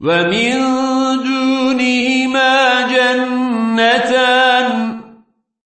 ومن دونهما جنتان.